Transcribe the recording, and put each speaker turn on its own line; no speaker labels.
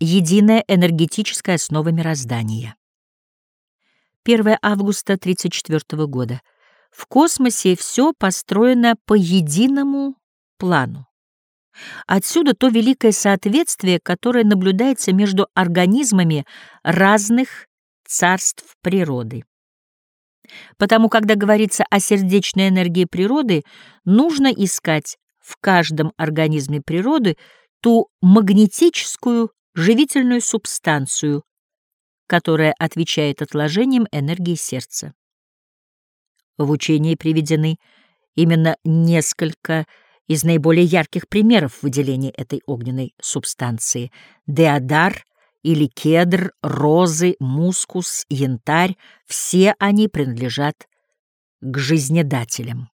Единая энергетическая основа мироздания. 1 августа 1934 года. В космосе все построено по единому плану. Отсюда то великое соответствие, которое наблюдается между организмами разных царств природы. Потому, когда говорится о сердечной энергии природы, нужно искать в каждом организме природы ту магнетическую живительную субстанцию, которая отвечает отложениям энергии сердца. В учении приведены именно несколько из наиболее ярких примеров выделения этой огненной субстанции — деодар или кедр, розы, мускус, янтарь — все они принадлежат к жизнедателям.